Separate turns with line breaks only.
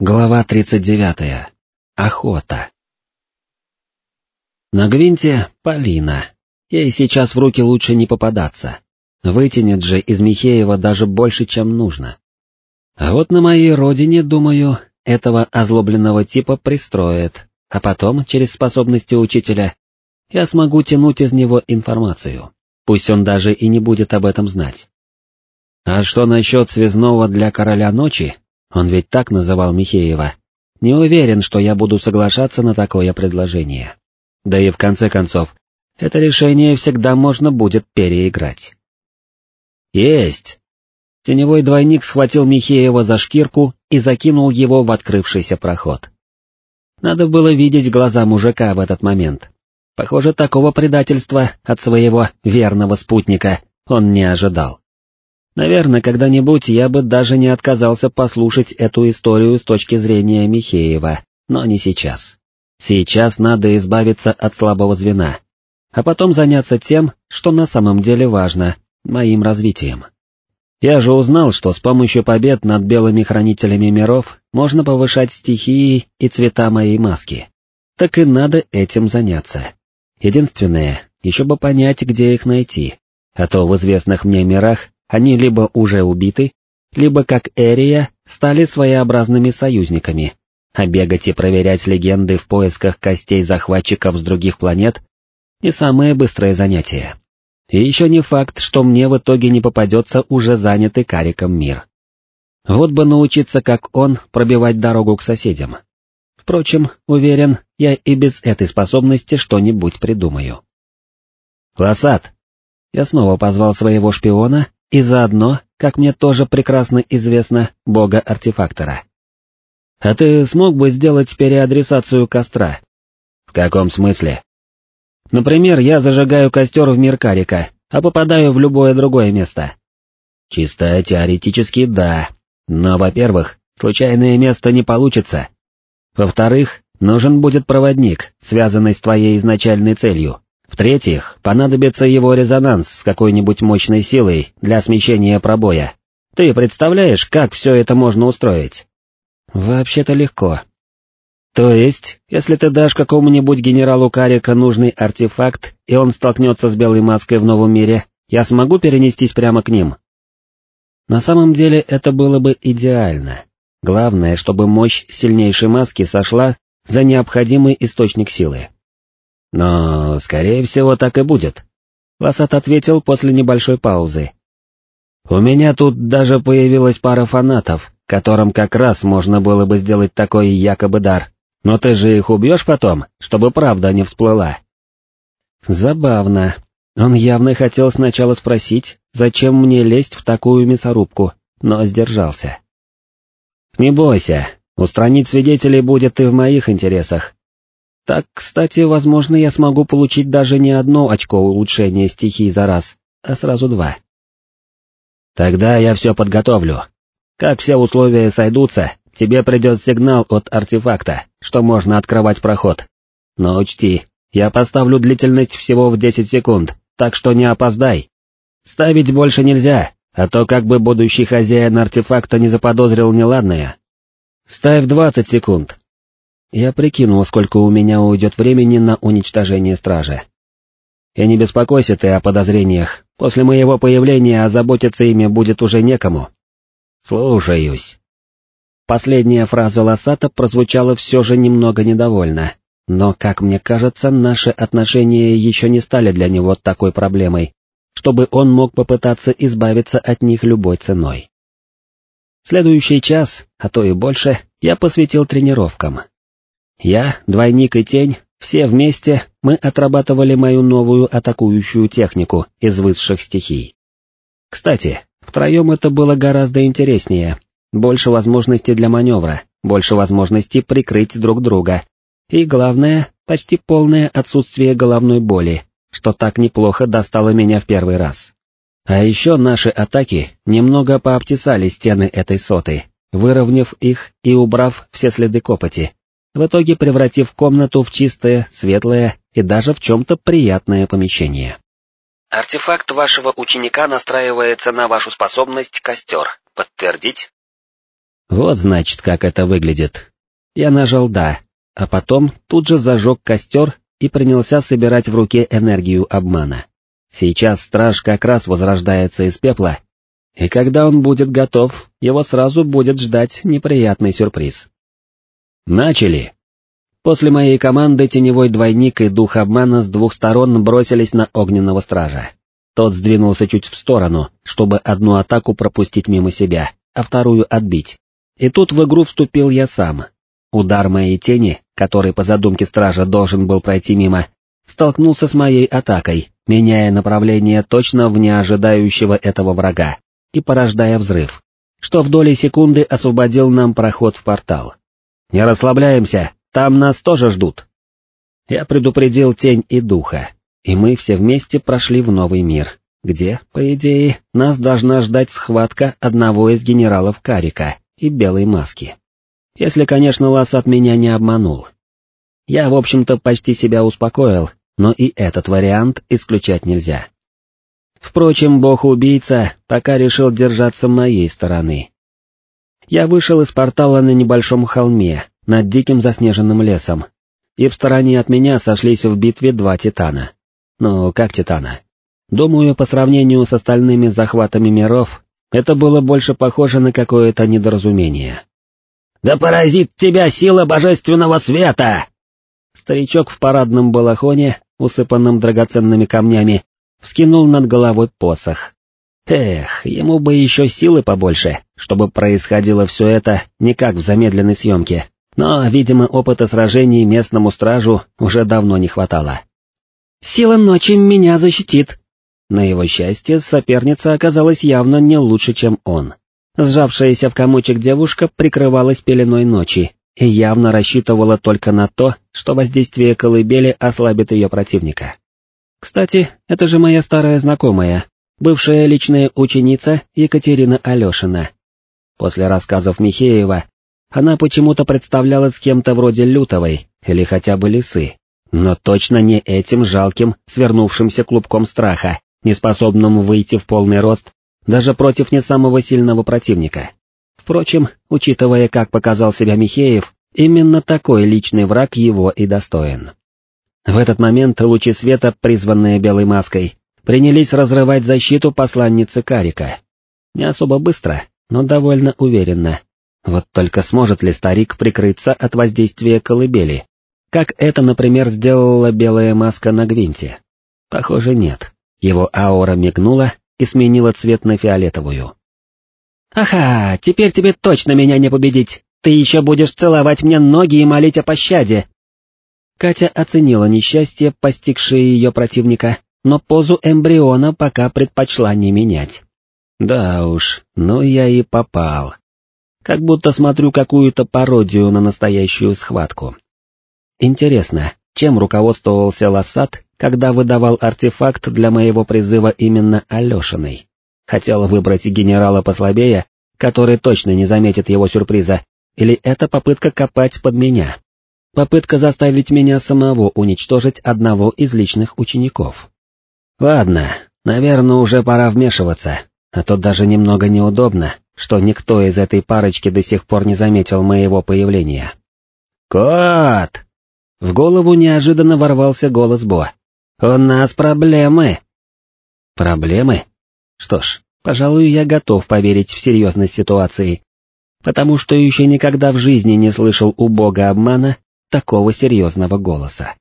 Глава 39. Охота. На Гвинте Полина. Ей сейчас в руки лучше не попадаться. Вытянет же из Михеева даже больше, чем нужно. А вот на моей родине, думаю, этого озлобленного типа пристроят, а потом, через способности учителя, я смогу тянуть из него информацию. Пусть он даже и не будет об этом знать. А что насчет связного для короля ночи, он ведь так называл Михеева. Не уверен, что я буду соглашаться на такое предложение. Да и в конце концов, это решение всегда можно будет переиграть. Есть! Теневой двойник схватил Михеева за шкирку и закинул его в открывшийся проход. Надо было видеть глаза мужика в этот момент. Похоже, такого предательства от своего верного спутника он не ожидал. Наверное, когда-нибудь я бы даже не отказался послушать эту историю с точки зрения Михеева, но не сейчас. Сейчас надо избавиться от слабого звена, а потом заняться тем, что на самом деле важно, моим развитием. Я же узнал, что с помощью побед над белыми хранителями миров можно повышать стихии и цвета моей маски. Так и надо этим заняться. Единственное, еще бы понять, где их найти, а то в известных мне мирах они либо уже убиты, либо, как Эрия, стали своеобразными союзниками, а бегать и проверять легенды в поисках костей захватчиков с других планет — не самое быстрое занятие. И еще не факт, что мне в итоге не попадется уже занятый кариком мир. Вот бы научиться, как он, пробивать дорогу к соседям. Впрочем, уверен, я и без этой способности что-нибудь придумаю. «Лосат!» Я снова позвал своего шпиона и заодно, как мне тоже прекрасно известно, бога-артефактора. А ты смог бы сделать переадресацию костра? В каком смысле? Например, я зажигаю костер в мир Карика, а попадаю в любое другое место. Чисто теоретически да, но, во-первых, случайное место не получится. Во-вторых, нужен будет проводник, связанный с твоей изначальной целью. В-третьих, понадобится его резонанс с какой-нибудь мощной силой для смещения пробоя. Ты представляешь, как все это можно устроить? Вообще-то легко. То есть, если ты дашь какому-нибудь генералу Карика нужный артефакт, и он столкнется с белой маской в новом мире, я смогу перенестись прямо к ним? На самом деле это было бы идеально. Главное, чтобы мощь сильнейшей маски сошла за необходимый источник силы. Но, скорее всего, так и будет. Лосат ответил после небольшой паузы. У меня тут даже появилась пара фанатов, которым как раз можно было бы сделать такой якобы дар. Но ты же их убьешь потом, чтобы правда не всплыла. Забавно. Он явно хотел сначала спросить, зачем мне лезть в такую мясорубку, но сдержался. Не бойся, устранить свидетелей будет и в моих интересах, так, кстати, возможно, я смогу получить даже не одно очко улучшения стихий за раз, а сразу два. Тогда я все подготовлю. Как все условия сойдутся, тебе придет сигнал от артефакта, что можно открывать проход. Но учти, я поставлю длительность всего в 10 секунд, так что не опоздай. Ставить больше нельзя, а то как бы будущий хозяин артефакта не заподозрил неладное. Ставь 20 секунд, я прикинул, сколько у меня уйдет времени на уничтожение стражи. И не беспокойся ты о подозрениях, после моего появления озаботиться ими будет уже некому. Слушаюсь. Последняя фраза Лосата прозвучала все же немного недовольно, но, как мне кажется, наши отношения еще не стали для него такой проблемой, чтобы он мог попытаться избавиться от них любой ценой. Следующий час, а то и больше, я посвятил тренировкам, я, двойник и тень, все вместе мы отрабатывали мою новую атакующую технику из высших стихий. Кстати, втроем это было гораздо интереснее, больше возможностей для маневра, больше возможностей прикрыть друг друга, и главное, почти полное отсутствие головной боли, что так неплохо достало меня в первый раз. А еще наши атаки немного пообтесали стены этой соты, выровняв их и убрав все следы копоти, в итоге превратив комнату в чистое, светлое и даже в чем-то приятное помещение. Артефакт вашего ученика настраивается на вашу способность костер. Подтвердить? Вот значит, как это выглядит. Я нажал «да», а потом тут же зажег костер и принялся собирать в руке энергию обмана. Сейчас страж как раз возрождается из пепла, и когда он будет готов, его сразу будет ждать неприятный сюрприз. Начали! После моей команды теневой двойник и дух обмана с двух сторон бросились на огненного стража. Тот сдвинулся чуть в сторону, чтобы одну атаку пропустить мимо себя, а вторую отбить. И тут в игру вступил я сам. Удар моей тени, который по задумке стража должен был пройти мимо, столкнулся с моей атакой, меняя направление точно в неожидающего этого врага и порождая взрыв, что в доли секунды освободил нам проход в портал. «Не расслабляемся, там нас тоже ждут». Я предупредил тень и духа, и мы все вместе прошли в новый мир, где, по идее, нас должна ждать схватка одного из генералов Карика и Белой Маски. Если, конечно, Лас от меня не обманул. Я, в общем-то, почти себя успокоил, но и этот вариант исключать нельзя. Впрочем, бог-убийца пока решил держаться моей стороны. Я вышел из портала на небольшом холме, над диким заснеженным лесом, и в стороне от меня сошлись в битве два титана. Ну, как титана? Думаю, по сравнению с остальными захватами миров, это было больше похоже на какое-то недоразумение. «Да поразит тебя сила божественного света!» Старичок в парадном балахоне, усыпанном драгоценными камнями, вскинул над головой посох. Эх, ему бы еще силы побольше, чтобы происходило все это не как в замедленной съемке, но, видимо, опыта сражений местному стражу уже давно не хватало. «Сила ночи меня защитит!» На его счастье, соперница оказалась явно не лучше, чем он. Сжавшаяся в комочек девушка прикрывалась пеленой ночи и явно рассчитывала только на то, что воздействие колыбели ослабит ее противника. Кстати, это же моя старая знакомая, бывшая личная ученица Екатерина Алешина. После рассказов Михеева, она почему-то представлялась кем-то вроде Лютовой или хотя бы Лисы, но точно не этим жалким, свернувшимся клубком страха, неспособным выйти в полный рост даже против не самого сильного противника. Впрочем, учитывая, как показал себя Михеев, именно такой личный враг его и достоин. В этот момент лучи света, призванные белой маской, принялись разрывать защиту посланницы Карика. Не особо быстро, но довольно уверенно. Вот только сможет ли старик прикрыться от воздействия колыбели, как это, например, сделала белая маска на Гвинте? Похоже, нет. Его аура мигнула и сменила цвет на фиолетовую. «Ага, теперь тебе точно меня не победить! Ты еще будешь целовать мне ноги и молить о пощаде!» Катя оценила несчастье, постигшее ее противника, но позу эмбриона пока предпочла не менять. Да уж, ну я и попал. Как будто смотрю какую-то пародию на настоящую схватку. Интересно, чем руководствовался Лассад, когда выдавал артефакт для моего призыва именно Алешиной? Хотел выбрать генерала послабее, который точно не заметит его сюрприза, или это попытка копать под меня? Попытка заставить меня самого уничтожить одного из личных учеников. Ладно, наверное, уже пора вмешиваться, а то даже немного неудобно, что никто из этой парочки до сих пор не заметил моего появления. «Кот!» В голову неожиданно ворвался голос Бо. «У нас проблемы!» «Проблемы?» Что ж, пожалуй, я готов поверить в серьезность ситуации, потому что еще никогда в жизни не слышал у бога обмана такого серьезного голоса.